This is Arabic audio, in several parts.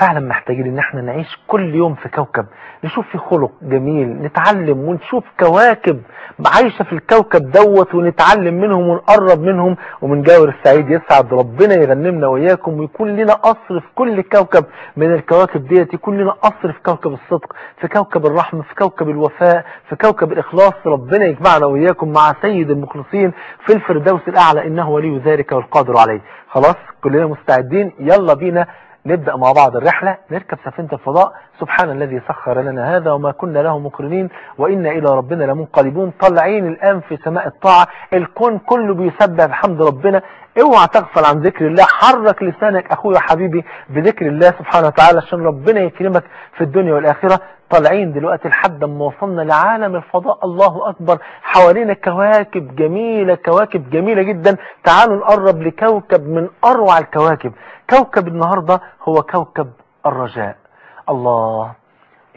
فعلا محتاجين إن إحنا نعيش كل يوم في كوكب نشوف في خلق جميل نتعلم ونشوف كواكب عايشة في الكوكب دوت ونتعلم منهم ونقرب منهم ومن جاور السعيد يسعد ربنا يغنمنا وإياكم ويكون لنا قصر في كل كوكب من الكواكب ديت يكون لنا قصر في كوكب الصدق في كوكب الرحمة في كوكب الوفاء في كوكب الإخلاص ربنا يجمعنا وإياكم مع سيد المخلصين في الفردوس الأعلى إنه ولي ذلك والقادر عليه. خلاص كلنا مستعدين يلا بينا نبدأ مع بعض الرحلة نركب سفينة الفضاء. سبحان الذي سخر لنا هذا وما كنا له مقرنين. وإنا إلى ربنا لمنقلبون. طالعين الآن في سماء الطاعة. الكون كله بيسبح بحمد ربنا. اوعى تغفل عن ذكر الله. حرك لسانك أخويا حبيبي بذكر الله سبحانه وتعالى عشان ربنا يكرمك في الدنيا والآخرة. طالعين دلوقتي لحد ما وصلنا لعالم الفضاء. الله أكبر. حوالينا كواكب جميلة كواكب جميلة جدا. تعالوا نقرب لكوكب من أروع الكواكب. كوكب النهاردة هو كوكب الرجاء. الله.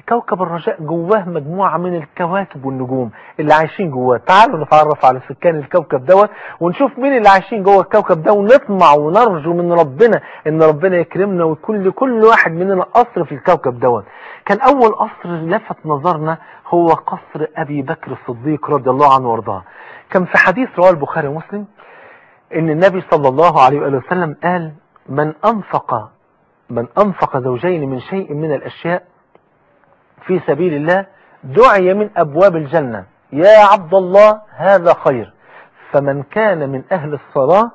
كوكب الرجاء جواه مجموعة من الكواكب والنجوم اللي عايشين جواه. تعالوا نتعرف على سكان الكوكب دوت ونشوف مين اللي عايشين جوه الكوكب ده ونطمع ونرجو من ربنا إن ربنا يكرمنا ويكون لكل واحد مننا قصر في الكوكب دوت. كان أول قصر لفت نظرنا هو قصر أبي بكر الصديق رضي الله عنه وأرضاه. كان في حديث رواه البخاري ومسلم إن النبي صلى الله عليه وآله وسلم قال من انفق من أنفق زوجين من شيء من الأشياء في سبيل الله دعي من أبواب الجنة. يا عبد الله هذا خير. فمن كان من أهل الصلاة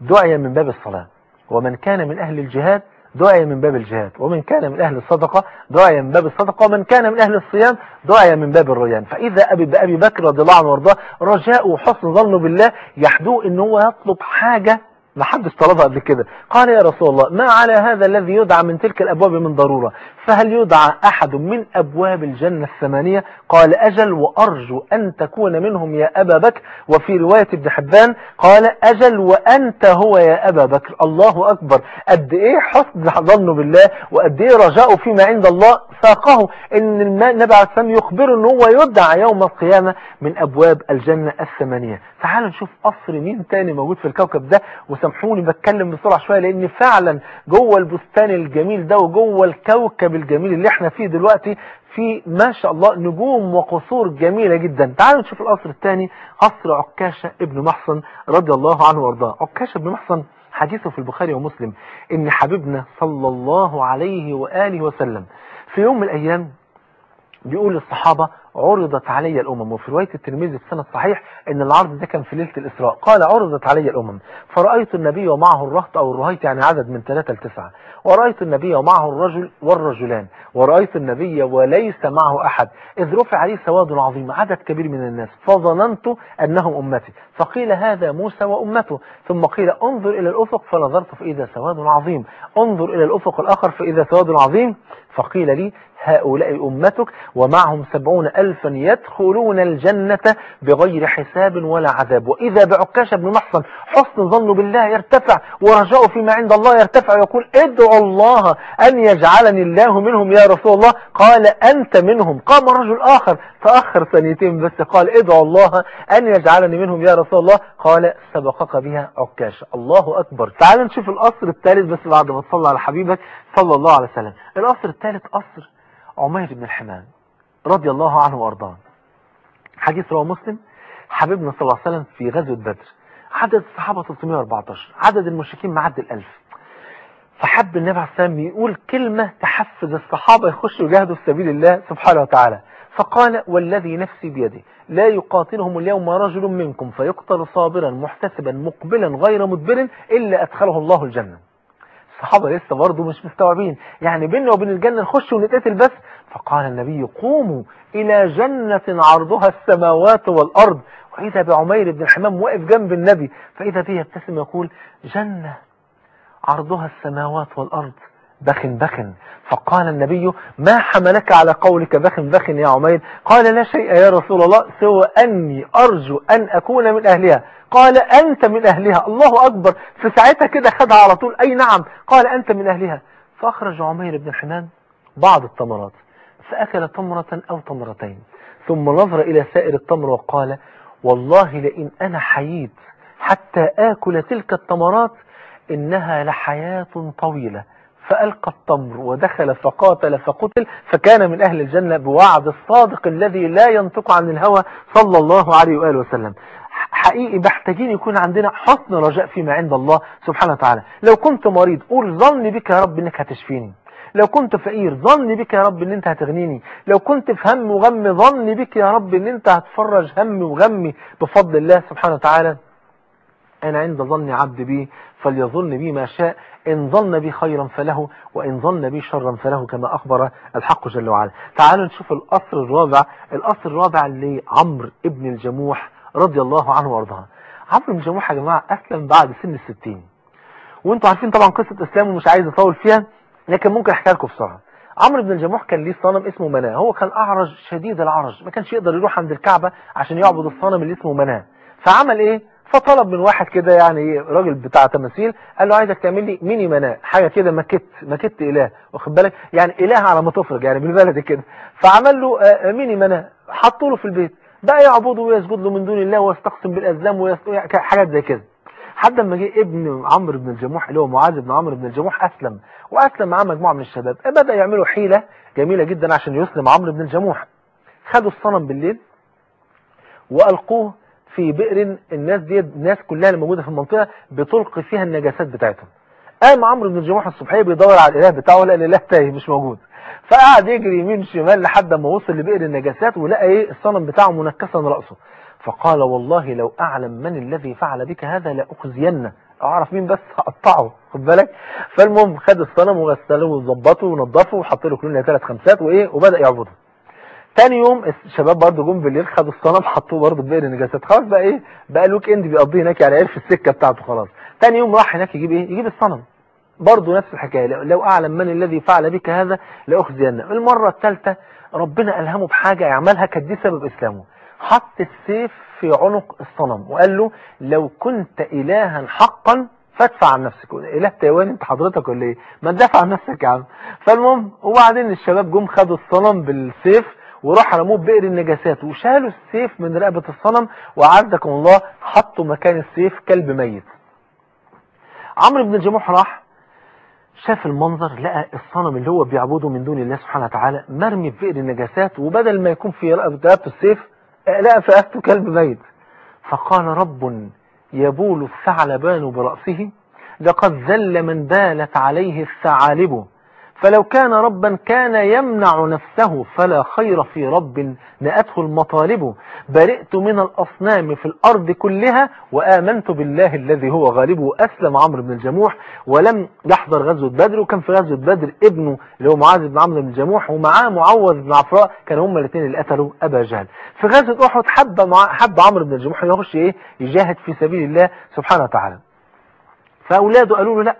دعي من باب الصلاة. ومن كان من أهل الجهاد دعي من باب الجهاد. ومن كان من أهل الصدقة دعي من باب الصدقة. ومن كان من أهل الصيام دعي من باب الريان. فإذا أبي بأبي بكر رضي الله عنه وارضاه رجاء وحسن ظنه بالله يحدوه ان هو يطلب حاجة ما حدش طلبها قبل كده. قال يا رسول الله ما على هذا الذي يدعى من تلك الأبواب من ضرورة؟ فهل يدعى أحد من أبواب الجنة الثمانية؟ قال أجل وأرجو أن تكون منهم يا أبا بكر. وفي رواية ابن حبان قال أجل وأنت هو يا أبا بكر. الله أكبر. قد إيه حسن ظنه بالله وقد إيه رجاؤه فيما عند الله ساقه أن النبي عليه السلام يخبره أنه هو يدعى يوم القيامة من أبواب الجنة الثمانية. تعالوا نشوف قصر مين تاني موجود في الكوكب ده. وسامحوني بتكلم بسرعة شوية لأن فعلا جوه البستان الجميل ده وجوه الكوكب الجميل اللي إحنا فيه دلوقتي في ما شاء الله نجوم وقصور جميلة جدا. تعالوا نشوف القصر الثاني قصر عكاشة ابن محصن رضي الله عنه وأرضاه. عكاشة ابن محصن حديثه في البخاري ومسلم. إن حبيبنا صلى الله عليه وآله وسلم في يوم من الأيام بيقول الصحابة عرضت علي الأمم وفي رواية الترمذي السنة الصحيح إن العرض ده كان في ليلة الإسراء. قال عرضت علي الأمم. فرأيت النبي ومعه الرهط أو الرهيط يعني عدد من ثلاثة لتسعة ورأيت النبي ومعه الرجل والرجلان. ورأيت النبي وليس معه أحد. إذ رفع عليه سواد عظيم عدد كبير من الناس. فظننت أنهم أمتي. فقيل هذا موسى وأمته. ثم قيل انظر إلى الأفق. فنظرت فإذا سواد عظيم. انظر إلى الأفق الآخر فإذا سواد عظيم. فقيل لي هؤلاء أمتك ومعهم سبعون ألفا يدخلون الجنة بغير حساب ولا عذاب. وإذا بعكاش بن محصن حسن ظنه بالله يرتفع ورجاؤه فيما عند الله يرتفع ويقول ادعوا الله أن يجعلني الله منهم يا رسول الله. قال أنت منهم. قام رجل آخر تأخر ثانيتين بس قال ادعوا الله أن يجعلني منهم يا رسول الله. قال سبقك بها عكاش. الله أكبر. تعال نشوف القصر الثالث بس بعد ما تصلى على حبيبك صلى الله عليه وسلم. القصر الثالث قصر عمير بن الحمام. رضي الله عنه وأرضاه. حديث رواه مسلم حبيبنا صلى الله عليه وسلم في غزوة بدر. عدد الصحابة 314 عدد المشركين معدي الألف. فحب النبي عليه السلام يقول كلمة تحفز الصحابة يخشوا يجاهدوا في سبيل الله سبحانه وتعالى. فقال والذي نفسي بيده لا يقاتلهم اليوم رجل منكم فيقتل صابرا محتسبا مقبلا غير مدبر إلا أدخله الله الجنة. الصحابة لسه برضه مش مستوعبين. يعني بيننا وبين الجنة نخش ونتقتل بس. فقال النبي قوموا إلى جنة عرضها السماوات والأرض. وإذا بعمير بن الحمام واقف جنب النبي فإذا به يبتسم يقول جنة عرضها السماوات والأرض. بخن بخن. فقال النبي ما حملك على قولك بخن بخن يا عمير؟ قال لا شيء يا رسول الله سوى أني أرجو أن أكون من أهلها. قال أنت من أهلها. الله أكبر في ساعتها كده خدها على طول. أي نعم. قال أنت من أهلها. فأخرج عمير بن حنان بعض التمرات فأكل تمرة أو تمرتين ثم نظر إلى سائر التمر وقال والله لئن أنا حييت حتى آكل تلك التمرات إنها لحياة طويلة. فألقى التمر ودخل فقاتل فقتل فكان من أهل الجنة بوعد الصادق الذي لا ينطق عن الهوى صلى الله عليه وآله وسلم. حقيقي محتاجين يكون عندنا حسن رجاء فيما عند الله سبحانه وتعالى. لو كنت مريض قول ظني بك يا رب إنك هتشفيني. لو كنت فقير ظني بك يا رب إن أنت هتغنيني. لو كنت في هم وغم ظني بك يا رب إن أنت هتفرج همي وغمي بفضل الله سبحانه وتعالى. أنا عند ظن عبد بي فليظن بي ما شاء. إن ظن بي خيرا فله وإن ظن بي شرا فله كما أخبر الحق جل وعلا. تعالوا نشوف الأصر الرابع الأصر الرابع لعمرو ابن الجموح رضي الله عنه وأرضاه. عمرو بن الجموح يا جماعة أسلم بعد سن الستين. وانتوا عارفين طبعا قصة إسلامه مش عايز أطول فيها لكن ممكن أحكي لكم بسرعة. عمرو بن الجموح كان ليه صنم اسمه مناة. هو كان أعرج شديد العرج ما كانش يقدر يروح عند الكعبة عشان يعبد الصنم اللي اسمه مناة. فعمل إيه؟ فطلب من واحد كده يعني راجل بتاع تماثيل قال له عايزك تعمل لي ميني مناة حاجة كده مكت مكت إله واخد بالك؟ يعني إله على ما تفرج يعني بالبلدي كده. فعمل له آه، ميني مناة حطه له في البيت. بقى يعبده ويسجد له من دون الله ويستقسم بالأزلام ويس- حاجات زي كده. حد ما جه ابن عمرو بن الجموح اللي هو معاذ بن عمرو بن الجموح أسلم. وأسلم معاه مجموعة من الشباب. بدأ يعملوا حيلة جميلة جدا عشان يسلم عمرو بن الجموح. خدوا الصنم بالليل وألقوه في بئر الناس دي الناس كلها اللي موجودة في المنطقة بتلقي فيها النجاسات بتاعتهم. قام عمرو بن الجموح الصبحيه بيدور على الإله بتاعه لقى الإله تايه مش موجود. فقعد يجري يمين شمال لحد ما وصل لبئر النجاسات ولقى إيه؟ الصنم بتاعه منكسا رأسه. فقال والله لو أعلم من الذي فعل بك هذا لأخزينه. أعرف مين بس؟ هقطعه خد بالك. فالمهم خد الصنم وغسله وظبطه ونضفه وحط له كلنا ثلاث خمسات وإيه؟ وبدأ يعبده. تاني يوم الشباب برضه جم بالليل خدوا الصنم حطوه برضه في بئر النجاسات خلاص بقى إيه بقى ال weekend بيقضيه هناك يعني عرف السكة بتاعته خلاص. تاني يوم راح هناك يجيب إيه يجيب الصنم. برضه نفس الحكاية. لو- أعلم من الذي فعل بك هذا لأخزينه. المرة الثالثة ربنا ألهمه بحاجة يعملها كانت دي سبب إسلامه. حط السيف في عنق الصنم وقال له لو كنت الها حقا فادفع عن نفسك. إله تايوان أنت حضرتك ولا إيه؟ ما تدافع عن نفسك يا عم. فالمهم وبعدين الشباب جم خدوا الصنم بالسيف وراح رموه بئر النجاسات وشالوا السيف من رقبة الصنم وعزكم الله حطوا مكان السيف كلب ميت. عمرو بن الجموح راح شاف المنظر لقى الصنم اللي هو بيعبده من دون الله سبحانه وتعالى مرمي بئر النجاسات وبدل ما يكون في رقبة رقبته السيف لقى في رقبته كلب ميت. فقال رب يبول الثعلبان برأسه لقد ذل من بالت عليه الثعالب. فلو كان ربا كان يمنع نفسه فلا خير في رب نأته المطالب. برئت من الأصنام في الأرض كلها وآمنت بالله الذي هو غالب. وأسلم عمرو بن الجموح ولم يحضر غزوة بدر. وكان في غزوة بدر ابنه اللي هو معاذ بن عمرو بن الجموح ومعاه معوذ بن عفراء. كانوا هما الاثنين اللي قتلوا أبا جهل. في غزوة أحد حب مع حب عمرو بن الجموح يخش إيه؟ يجاهد في سبيل الله سبحانه وتعالى. فأولاده قالوا له لا.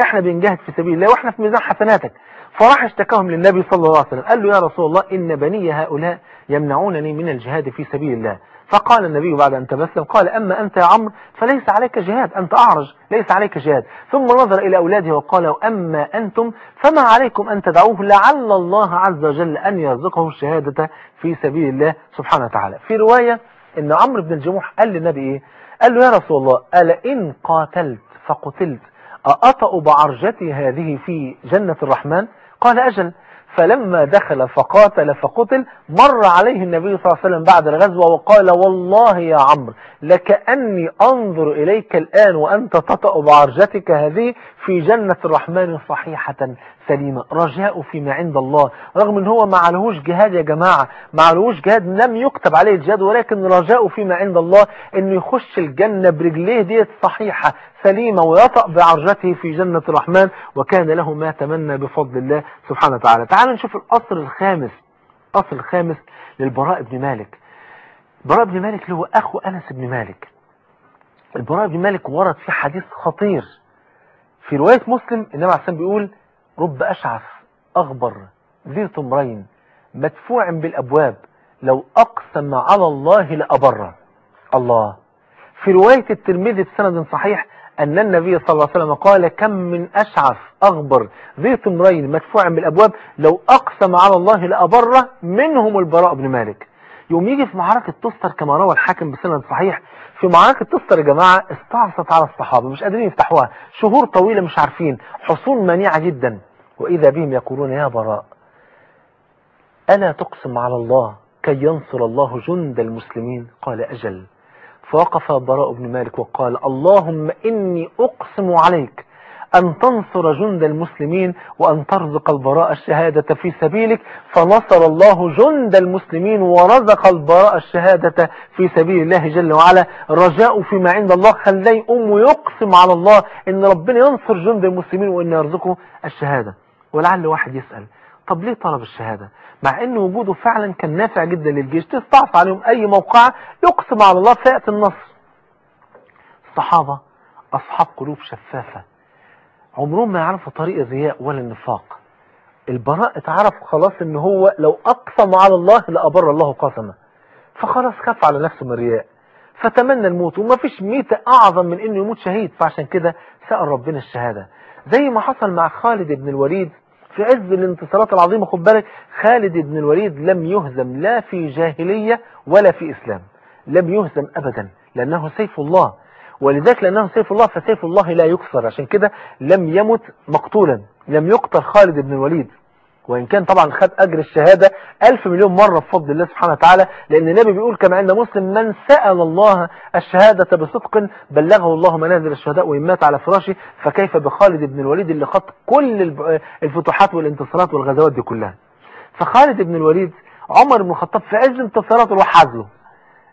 إحنا بنجاهد في سبيل الله وإحنا في ميزان حسناتك. فراح اشتكاهم للنبي صلى الله عليه وسلم. قال له يا رسول الله إن بني هؤلاء يمنعونني من الجهاد في سبيل الله. فقال النبي بعد أن تبسم قال أما أنت يا عمرو فليس عليك جهاد أنت أعرج ليس عليك جهاد. ثم نظر إلى أولاده وقال أما أنتم فما عليكم أن تدعوه لعل الله عز وجل أن يرزقه الشهادة في سبيل الله سبحانه وتعالى. في رواية أن عمرو بن الجموح قال للنبي إيه؟ قال له يا رسول الله ألا إن قاتلت فقتلت. أأطأ بعرجتي هذه في جنة الرحمن؟ قال أجل فلما دخل فقاتل فقتل مر عليه النبي صلى الله عليه وسلم بعد الغزوة وقال والله يا عمرو لكأني أنظر إليك الآن وأنت تطأ بعرجتك هذه في جنة الرحمن صحيحة. سليمة. رجاء فيما عند الله. رغم إن هو ما عليهوش جهاد يا جماعة ما عليهوش جهاد لم يكتب عليه الجهاد ولكن رجاء فيما عند الله إنه يخش الجنة برجليه ديت صحيحة سليمة ويطأ بعرجته في جنة الرحمن وكان له ما تمنى بفضل الله سبحانه وتعالى. تعالوا نشوف الأصل الخامس الأصل الخامس للبراء بن مالك. براء بن مالك هو أخو أنس بن مالك. البراء بن مالك ورد في حديث خطير. في رواية مسلم النبي عليه السلام بيقول رب أشعث أغبر ذي طمرين مدفوع بالأبواب لو أقسم على الله لأبره الله. في رواية الترمذي بسند صحيح أن النبي صلى الله عليه وسلم قال كم من أشعث أغبر ذي تمرين مدفوع بالأبواب لو أقسم على الله لأبره منهم البراء بن مالك. يوم يجي في معركة تستر كما روى الحاكم بسند صحيح في معركة تستر يا جماعة استعصت على الصحابة مش قادرين يفتحوها. شهور طويلة مش عارفين. حصون منيعة جدا. وإذا بهم يقولون يا براء ألا تقسم على الله كي ينصر الله جند المسلمين؟ قال أجل. فوقف براء بن مالك وقال اللهم إني أقسم عليك أن تنصر جند المسلمين وأن ترزق البراء الشهادة في سبيلك. فنصر الله جند المسلمين ورزق البراء الشهادة في سبيل الله جل وعلا. رجاء فيما عند الله. خلي أم يقسم على الله إن ربنا ينصر جند المسلمين وإن يرزقه الشهادة. ولعل واحد يسأل طب ليه طلب الشهادة؟ مع إن وجوده فعلا كان نافع جدا للجيش. تستعصى عليهم أي موقع يقسم على الله فيأتي النصر. الصحابة أصحاب قلوب شفافة. عمرهم ما يعرفوا طريق الرياء ولا النفاق. البراء اتعرف خلاص إن هو لو أقسم على الله لأبر الله قسمه فخلاص خاف على نفسه من الرياء. فتمنى الموت وما فيش ميتة أعظم من إنه يموت شهيد. فعشان كده سأل ربنا الشهادة. زي ما حصل مع خالد بن الوليد في عز الانتصارات العظيمة. خد بالك خالد بن الوليد لم يهزم لا في جاهلية ولا في إسلام. لم يهزم أبدا لأنه سيف الله. ولذلك لأنه سيف الله فسيف الله لا يكسر عشان كده لم يمت مقتولا لم يقتل خالد بن الوليد. وإن كان طبعا خد أجر الشهادة ألف مليون مرة بفضل الله سبحانه وتعالى لأن النبي بيقول كما عند مسلم من سأل الله الشهادة بصدق بلغه الله منازل الشهداء وإن مات على فراشه فكيف بخالد بن الوليد اللي خط كل الفتوحات والانتصارات والغزوات دي كلها. فخالد بن الوليد عمر بن الخطاب في عز انتصاراته وحاز له.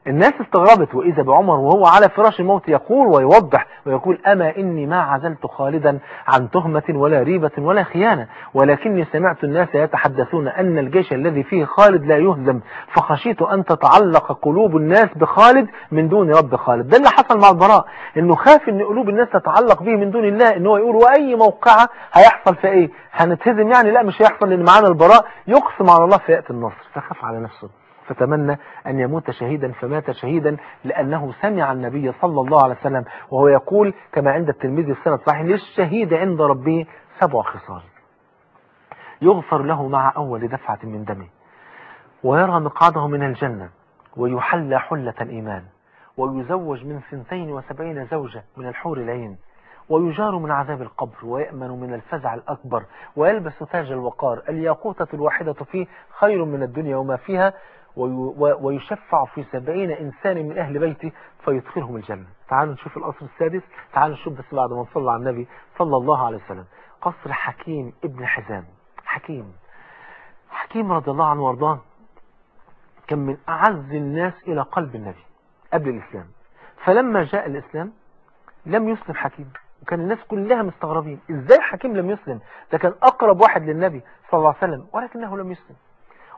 الناس استغربت وإذا بعمر وهو على فراش الموت يقول ويوضح ويقول أما إني ما عزلت خالدا عن تهمة ولا ريبة ولا خيانة ولكني سمعت الناس يتحدثون أن الجيش الذي فيه خالد لا يهزم فخشيت أن تتعلق قلوب الناس بخالد من دون رب خالد. ده اللي حصل مع البراء إنه خاف إن قلوب الناس تتعلق به من دون الله إن هو يقول وأي موقعة هيحصل في إيه؟ هنتهزم يعني؟ لا مش هيحصل لأن معانا البراء يقسم على الله فيأتي النصر فخاف على نفسه. فتمنى أن يموت شهيدا فمات شهيدا لأنه سمع النبي صلى الله عليه وسلم وهو يقول كما عند الترمذي السنة صحيح للشهيد عند ربه سبع خصال. يغفر له مع أول دفعة من دمه. ويرى مقعده من الجنة ويحلى حلة الإيمان. ويزوج من سنتين وسبعين زوجة من الحور العين. ويجار من عذاب القبر ويأمن من الفزع الأكبر. ويلبس تاج الوقار. الياقوتة الواحدة فيه خير من الدنيا وما فيها. ويشفع في سبعين إنسان من أهل بيته فيدخلهم الجنة. تعالوا نشوف القصر السادس. تعالوا نشوف بس بعد ما نصلى على النبي صلى الله عليه وسلم. قصر حكيم ابن حزام. حكيم. حكيم رضي الله عنه وأرضاه كان من أعز الناس إلى قلب النبي قبل الإسلام. فلما جاء الإسلام لم يسلم حكيم. وكان الناس كلها مستغربين. إزاي حكيم لم يسلم؟ ده كان أقرب واحد للنبي صلى الله عليه وسلم ولكنه لم يسلم.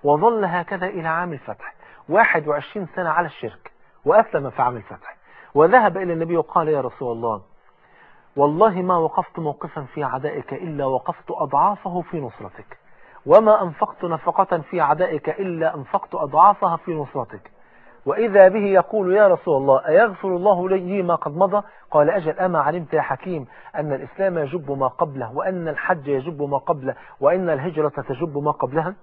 وظل هكذا إلى عام الفتح. 21 سنة على الشرك وأسلم في عام الفتح. وذهب إلى النبي وقال يا رسول الله والله ما وقفت موقفا في عدائك إلا وقفت أضعافه في نصرتك. وما أنفقت نفقة في عدائك إلا أنفقت أضعافها في نصرتك. وإذا به يقول يا رسول الله أيغفر الله لي ما قد مضى؟ قال أجل أما علمت يا حكيم أن الإسلام يجب ما قبله وأن الحج يجب ما قبله وأن الهجرة تجب ما قبلها؟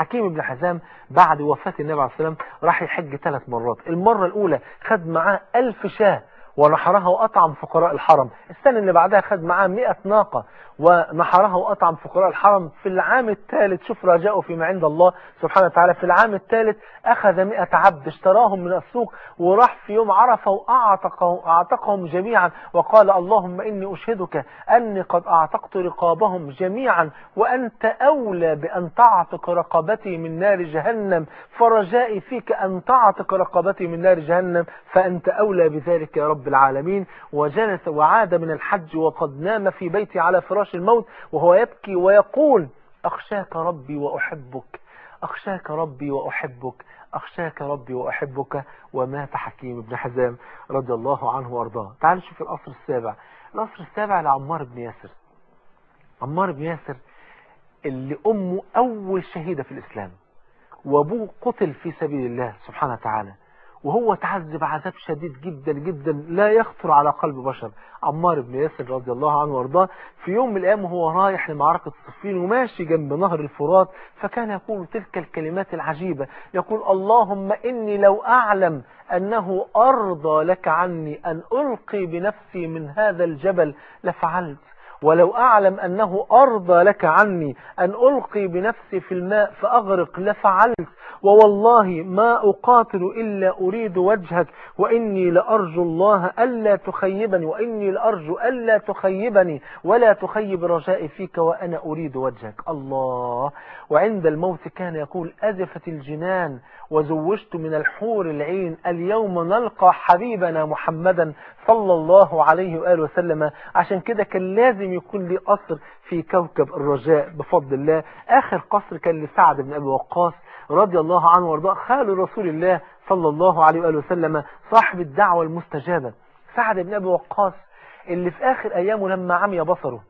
حكيم بن حزام بعد وفاة النبي عليه السلام راح يحج ثلاث مرات. المرة الأولى خد معاه ألف شاة ونحرها وأطعم فقراء الحرم. السنة اللي بعدها خد معاه 100 ناقة ونحرها وأطعم فقراء الحرم. في العام الثالث شوف رجاؤه فيما عند الله سبحانه وتعالى. في العام الثالث أخذ 100 عبد اشتراهم من السوق وراح في يوم عرفة وأعتقهم أعتقهم جميعا وقال اللهم إني أشهدك أني قد أعتقت رقابهم جميعا وأنت أولى بأن تعتق رقبتي من نار جهنم. فرجائي فيك أن تعتق رقبتي من نار جهنم فأنت أولى بذلك يا رب. العالمين وجلس وعاد من الحج وقد نام في بيتي على فراش الموت وهو يبكي ويقول أخشاك ربي وأحبك أخشاك ربي وأحبك أخشاك ربي وأحبك. ومات حكيم بن حزام رضي الله عنه وأرضاه. تعال نشوف القصر السابع. القصر السابع لعمار بن ياسر. عمار بن ياسر اللي أمه أول شهيدة في الإسلام وأبوه قتل في سبيل الله سبحانه وتعالى. وهو تعذب عذاب شديد جدا جدا لا يخطر على قلب بشر. عمار بن ياسر رضي الله عنه وارضاه في يوم من الأيام وهو رايح لمعركة الصفين وماشي جنب نهر الفرات فكان يقول تلك الكلمات العجيبة يقول اللهم إني لو أعلم أنه أرضى لك عني أن ألقي بنفسي من هذا الجبل لفعلت. ولو أعلم أنه أرضى لك عني أن ألقي بنفسي في الماء فأغرق لفعلت. ووالله ما أقاتل إلا أريد وجهك وإني لأرجو الله ألا تخيبني وإني لأرجو ألا تخيبني ولا تخيب رجائي فيك وأنا أريد وجهك. الله. وعند الموت كان يقول أزفت الجنان وزوجت من الحور العين اليوم نلقى حبيبنا محمدا صلى الله عليه وآله وسلم. عشان كده كان لازم يكون لي قصر في كوكب الرجاء بفضل الله. آخر قصر كان لسعد بن أبي وقاص رضي الله عنه وارضاه خال رسول الله صلى الله عليه وآله وسلم صاحب الدعوة المستجابة. سعد بن أبي وقاص اللي في آخر أيامه لما عمي بصره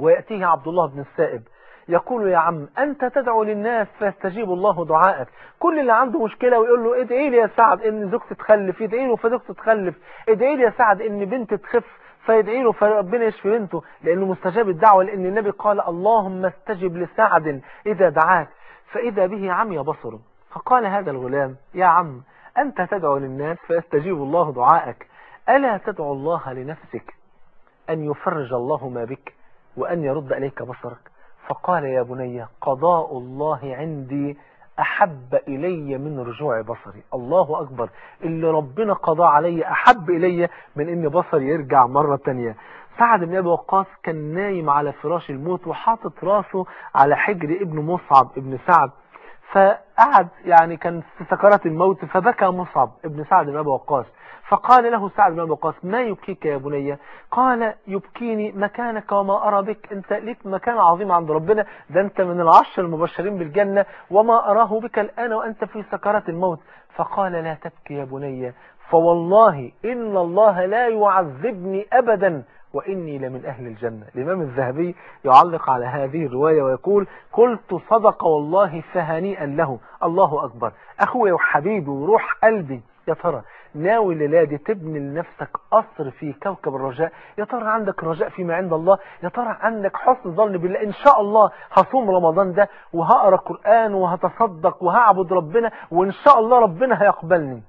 ويأتيه عبد الله بن السائب. يقول يا عم أنت تدعو للناس فيستجيب الله دعائك. كل اللي عنده مشكلة ويقول له ادعي لي يا سعد إن زوجتي تخلف ادعي له فزوجته تخلف ادعي لي يا سعد إن بنت تخف فيدعي له فربنا يشفي بنته. لأنه مستجاب الدعوة لأن النبي قال اللهم استجب لسعد إذا دعاك. فإذا به عمي بصره فقال هذا الغلام يا عم أنت تدعو للناس فيستجيب الله دعائك. ألا تدعو الله لنفسك أن يفرج الله ما بك وأن يرد إليك بصرك؟ فقال يا بني قضاء الله عندي أحب إلي من رجوع بصري. الله أكبر. اللي ربنا قضى علي أحب إلي من إن بصري يرجع مرة تانية. سعد بن أبي وقاص كان نايم على فراش الموت وحاطط راسه على حجر ابن مصعب ابن سعد. فقعد يعني كان في سكرات الموت فبكى مصعب ابن سعد بن أبي وقاص. فقال له سعد بن أبي وقاص ما يبكيك يا بني؟ قال يبكيني مكانك وما أرى بك. أنت ليك مكان عظيم عند ربنا. ده أنت من العشر المبشرين بالجنة. وما أراه بك الآن وأنت في سكرات الموت. فقال لا تبكي يا بني. فوالله إن الله لا يعذبني أبدا. وإني لمن أهل الجنة. الإمام الذهبي يعلق على هذه الرواية ويقول قلت صدق والله فهنيئا له. الله أكبر. أخوي وحبيبي وروح قلبي يا ترى ناوي الليلة دي تبني لنفسك قصر في كوكب الرجاء؟ يا ترى عندك رجاء فيما عند الله؟ يا ترى عندك حسن ظن بالله؟ إن شاء الله هصوم رمضان ده وهقرأ قرآن وهتصدق وهعبد ربنا وإن شاء الله ربنا هيقبلني.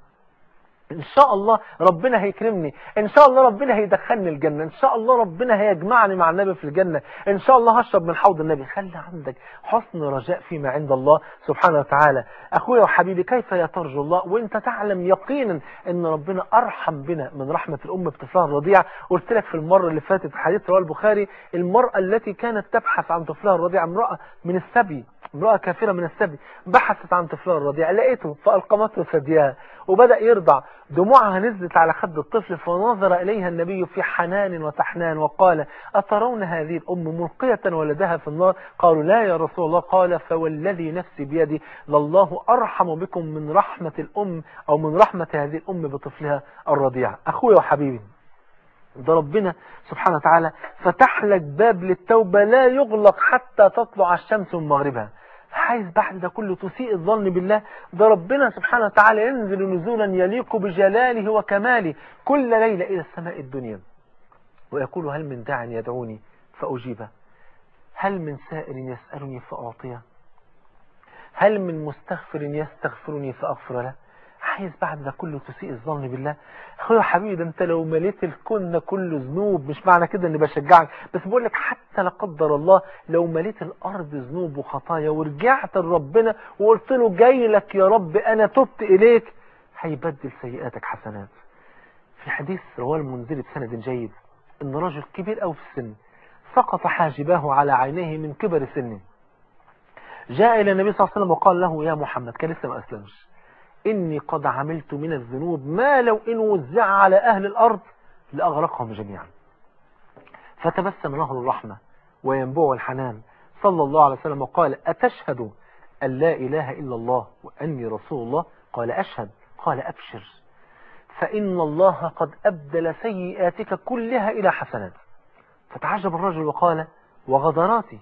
إن شاء الله ربنا هيكرمني. إن شاء الله ربنا هيدخلني الجنة. إن شاء الله ربنا هيجمعني مع النبي في الجنة. إن شاء الله هشرب من حوض النبي. خلي عندك حسن رجاء فيما عند الله سبحانه وتعالى. أخويا وحبيبي كيف لا ترجو الله؟ وأنت تعلم يقينا إن ربنا أرحم بنا من رحمة الام بطفلها الرضيع. قلت لك في المرة اللي فاتت حديث رواه البخاري المرأة التي كانت تبحث عن طفلها الرضيع امرأة من السبي. امرأة كافرة من السبي بحثت عن طفلها الرضيع لقيته فألقمته ثديها وبدأ يرضع. دموعها نزلت على خد الطفل فنظر إليها النبي في حنان وتحنان وقال أترون هذه الأم ملقية ولدها في النار؟ قالوا لا يا رسول الله. قال فوالذي نفسي بيدي لله أرحم بكم من رحمة الأم أو من رحمة هذه الأم بطفلها الرضيع. أخوي وحبيبي ده ربنا سبحانه وتعالى فتح لك باب للتوبة لا يغلق حتى تطلع الشمس من مغربها. عايز بعد ده كله تسيء الظن بالله. ده ربنا سبحانه وتعالى ينزل نزولا يليق بجلاله وكماله كل ليلة إلى السماء الدنيا. ويقول هل من داع يدعوني؟ فأجيبه هل من سائر يسألني فأعطيه؟ هل من مستغفر يستغفرني فأغفر له؟ عايز بعد ده كله تسيء الظن بالله. أخويا حبيبي ده أنت لو مليت الكون كله ذنوب مش معنى كده إني بشجعك. بس بقول لك حتى لا قدر الله لو مليت الأرض ذنوب وخطايا ورجعت لربنا وقلت له جاي لك يا رب أنا تبت إليك هيبدل سيئاتك حسنات. في حديث رواه المنذري بسند جيد إن رجل كبير قوي في السن سقط حاجباه على عينيه من كبر سنه. جاء إلى النبي صلى الله عليه وسلم وقال له يا محمد كان لسه ما أسلمش. إني قد عملت من الذنوب ما لو إن وزع على أهل الأرض لأغرقهم جميعا. فتبسم له الرحمة وينبوع الحنان. صلى الله عليه وسلم وقال أتشهد أن لا إله إلا الله وأني رسول الله؟ قال أشهد. قال أبشر. فإن الله قد أبدل سيئاتك كلها إلى حسنات. فتعجب الرجل وقال وغدراتي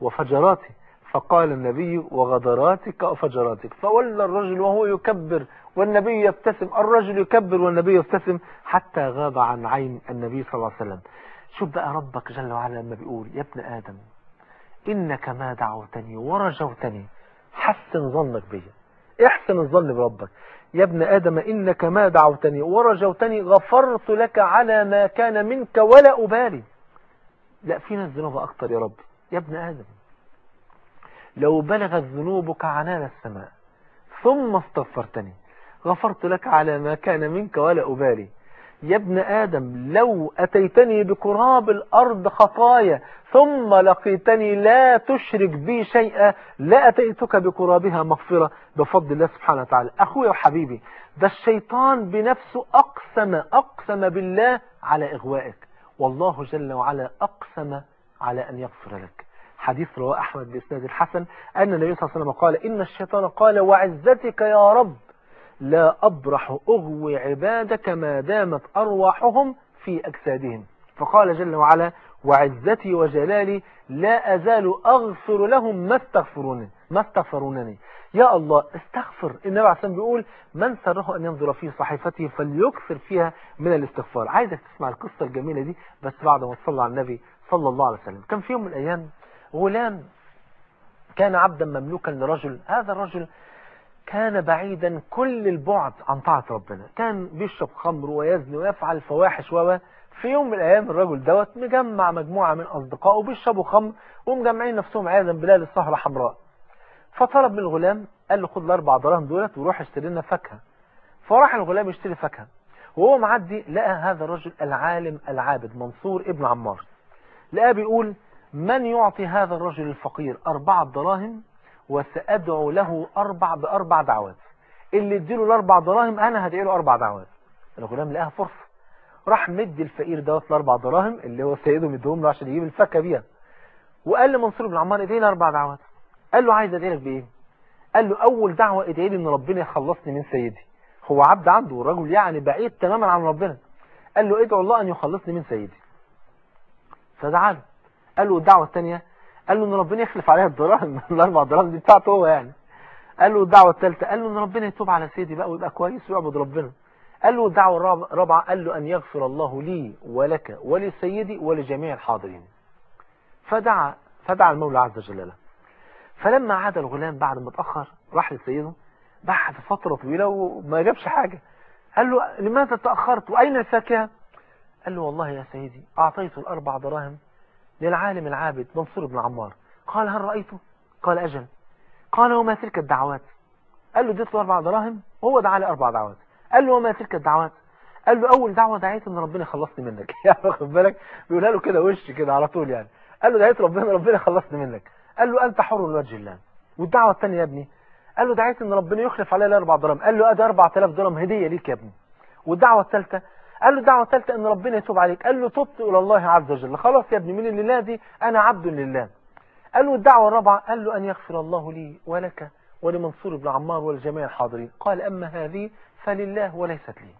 وفجراتي فقال النبي وغدراتك وفجراتك فولى الرجل وهو يكبر والنبي يبتسم الرجل يكبر والنبي يبتسم حتى غاب عن عين النبي صلى الله عليه وسلم. شوف بقى ربك جل وعلا لما بيقول يا ابن آدم إنك ما دعوتني ورجوتني. حسن ظنك بي احسن الظن بربك. يا ابن آدم إنك ما دعوتني ورجوتني غفرت لك على ما كان منك ولا أبالي. لا في ناس ذنوبها أكتر يا رب. يا ابن آدم لو بلغت ذنوبك عنان السماء ثم استغفرتني غفرت لك على ما كان منك ولا أبالي. يا ابن آدم لو أتيتني بقراب الأرض خطايا ثم لقيتني لا تشرك بي شيئا لا أتيتك بقرابها مغفرة. بفضل الله سبحانه وتعالى. أخويا وحبيبي ده الشيطان بنفسه أقسم أقسم بالله على إغوائك. والله جل وعلا أقسم على أن يغفر لك. حديث رواه أحمد بإسناد الحسن أن النبي صلى الله عليه وسلم قال إن الشيطان قال وعزتك يا رب لا أبرح أغوي عبادك ما دامت أرواحهم في أجسادهم. فقال جل وعلا وعزتي وجلالي لا أزال أغفر لهم ما استغفرونني ما استغفرونني. يا الله استغفر. النبي عليه الصلاة بيقول من سره أن ينظر في صحيفته فليكثر فيها من الاستغفار. عايزك تسمع القصة الجميلة دي بس بعد ما تصلى على النبي صلى الله عليه وسلم. كان في يوم من الأيام غلام. كان عبدا مملوكا لرجل. هذا الرجل كان بعيدا كل البعد عن طاعة ربنا. كان بيشرب خمر ويزني ويفعل فواحش و في يوم من الأيام الرجل دوت مجمع مجموعة من أصدقائه بيشربوا خمر ومجمعين نفسهم عياذا بالله للصحراء حمراء. فطلب من الغلام قال له خد الأربع دراهم دولت وروح اشتري لنا فاكهة. فراح الغلام يشتري فاكهة. وهو معدي لقى هذا الرجل العالم العابد منصور ابن عمار. لقى بيقول من يعطي هذا الرجل الفقير أربعة دراهم وسأدعو له أربع بأربع دعوات. اللي اديله الأربع دراهم أنا هدعي له أربع دعوات. الغلام لقاها فرصة. راح مدي الفقير دوت الأربع دراهم اللي هو سيده مديهم له عشان يجيب الفاكهه بيها. وقال لمنصور بن عمار ادعي لي أربع دعوات. قال له عايز أدعي لك بإيه؟ قال له أول دعوة ادعي لي إن ربنا يخلصني من سيدي. هو عبد عنده والرجل يعني بعيد تماما عن ربنا. قال له ادعو الله أن يخلصني من سيدي. فدعا له. قال له الدعوة الثانية قال له إن ربنا يخلف عليها الدراهم الاربع دراهم دي بتاعته هو يعني. قال له الدعوه الثالثه قال له إن ربنا يتوب على سيدي بقى ويبقى كويس ويعبد ربنا. قال له الدعوه الرابعه قال له أن يغفر الله لي ولك ولسيدي ولجميع الحاضرين. فدعا فدعا المولى عز وجل فلما عاد الغلام بعد ما اتأخر راح لسيده. بعد فترة طويلة وما جابش حاجة. قال له لماذا تاخرت وأين الفاكهه قال له والله يا سيدي اعطيته الأربع دراهم للعالم العابد منصور بن عمار. قال هل رأيته؟ قال أجل. قال وما تلك الدعوات؟ قال له اديت له أربع دراهم وهو دعا لي أربع دعوات. قال له وما تلك الدعوات؟ قال له أول دعوة دعيت إن ربنا يخلصني منك. يعني واخد بالك؟ بيقولها له كده وش كده على طول يعني. قال له دعيت ربنا ربنا يخلصني منك. قال له أنت حر لوجه الله والدعوة الثانية يا ابني؟ قال له دعيت إن ربنا يخلف علي الأربع دراهم. قال له أدي 4000 درهم هدية ليك يا ابني. والدعوة الثالثة؟ قال له الدعوة الثالثة إن ربنا يتوب عليك. قال له تبت إلى الله عز وجل. خلاص يا ابني من الليلة دي أنا عبد لله. قال له الدعوة الرابعة قال له أن يغفر الله لي ولك ولمنصور بن عمار ولجميع الحاضرين. قال أما هذه فلله وليست لي.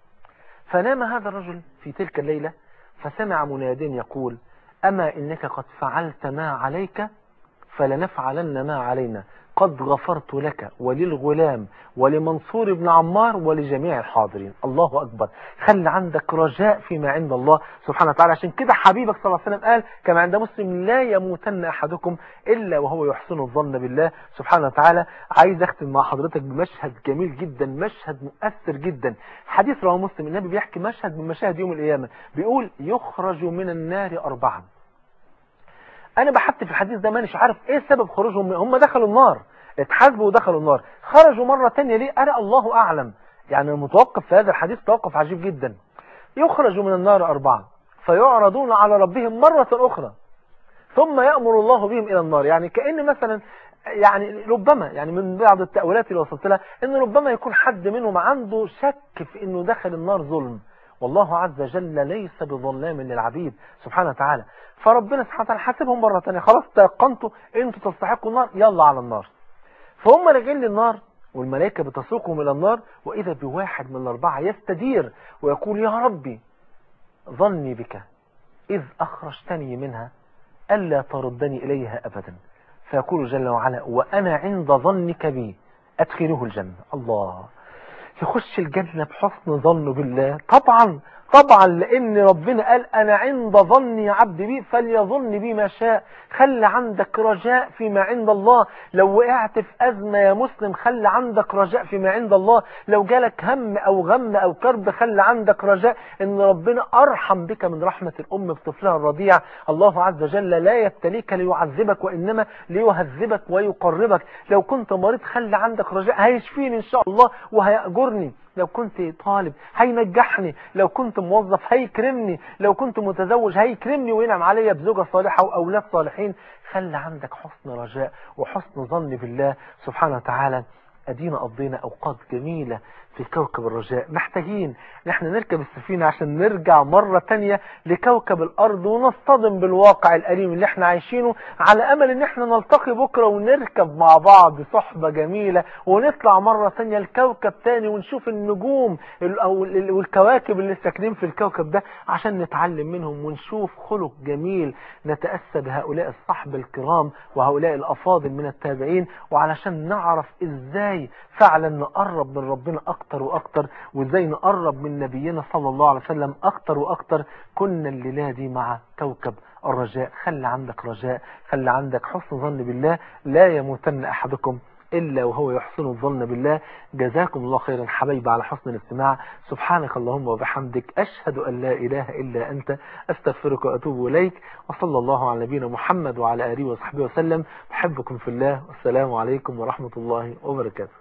فنام هذا الرجل في تلك الليلة فسمع مناد يقول أما إنك قد فعلت ما عليك فلنفعلن ما علينا. قد غفرت لك وللغلام ولمنصور بن عمار ولجميع الحاضرين. الله أكبر. خلي عندك رجاء فيما عند الله سبحانه وتعالى. عشان كده حبيبك صلى الله عليه وسلم قال كما عند مسلم لا يموتن أحدكم إلا وهو يحسن الظن بالله سبحانه وتعالى. عايز أختم مع حضرتك بمشهد جميل جدا مشهد مؤثر جدا. حديث رواه مسلم النبي بيحكي مشهد من مشاهد يوم القيامة. بيقول يخرج من النار أربعا. أنا بحثت في الحديث ده مانيش عارف إيه سبب خروجهم هم دخلوا النار اتحاسبوا ودخلوا النار. خرجوا مرة تانية ليه؟ أنا الله أعلم. يعني المتوقف في هذا الحديث توقف عجيب جدا. يخرجوا من النار أربعة فيعرضون على ربهم مرة أخرى. ثم يأمر الله بهم إلى النار. يعني كأن مثلا يعني ربما يعني من بعض التأويلات اللي وصلت لها إن ربما يكون حد منهم عنده شك في إنه دخل النار ظلم. والله عز وجل ليس بظلام للعبيد سبحانه وتعالى. فربنا سبحانه وتعالى حاسبهم مرة تانية. خلاص تيقنتوا أنتوا تستحقوا النار يلا على النار. فهم راجعين للنار والملائكة بتسوقهم إلى النار وإذا بواحد من الأربعة يستدير ويقول يا ربي ظني بك إذ أخرجتني منها ألا تردني إليها أبدا. فيقول جل وعلا وأنا عند ظنك بي أدخله الجنة. الله. يخش الجنة بحسن ظنه بالله. طبعا طبعا لأن ربنا قال أنا عند ظني عبد بي فليظن بي ما شاء. خلي عندك رجاء فيما عند الله. لو وقعت في أزمة يا مسلم خلي عندك رجاء فيما عند الله. لو جالك هم أو غم أو كرب خلي عندك رجاء. إن ربنا أرحم بك من رحمة الأم بطفلها الرضيع. الله عز وجل لا يبتليك ليعذبك وإنما ليهذبك ويقربك. لو كنت مريض خلي عندك رجاء. هيشفيني إن شاء الله وهيأجرني. لو كنت طالب هينجحني لو كنت موظف هيكرمني لو كنت متزوج هيكرمني وينعم عليا بزوجة صالحة وأولاد صالحين. خلي عندك حسن رجاء وحسن ظن بالله. سبحانه وتعالى أدينا قضينا أوقات جميلة في كوكب الرجاء. محتاجين نحن نركب السفينة عشان نرجع مرة تانية لكوكب الأرض ونصطدم بالواقع الأليم اللي إحنا عايشينه على أمل إن إحنا نلتقي بكرة ونركب مع بعض صحبة جميلة ونطلع مرة تانية لكوكب تاني ونشوف النجوم والكواكب اللي ساكنين في الكوكب ده عشان نتعلم منهم ونشوف خلق جميل نتأسى بهؤلاء الصحب الكرام وهؤلاء الأفاضل من التابعين وعلشان نعرف إزاي فعلا نقرب من ربنا أكتر وأكتر وإزاي نقرب من نبينا صلى الله عليه وسلم أكتر وأكتر. كنا الليلة دي مع كوكب الرجاء. خلي عندك رجاء خلي عندك حسن ظن بالله. لا يموتن أحدكم إلا وهو يحسن الظن بالله. جزاكم الله خيرا حبايب على حسن الاستماع. سبحانك اللهم وبحمدك. أشهد أن لا إله إلا أنت. أستغفرك وأتوب إليك. وصلى الله على نبينا محمد وعلى آله وصحبه وسلم. بحبكم في الله. والسلام عليكم ورحمة الله وبركاته.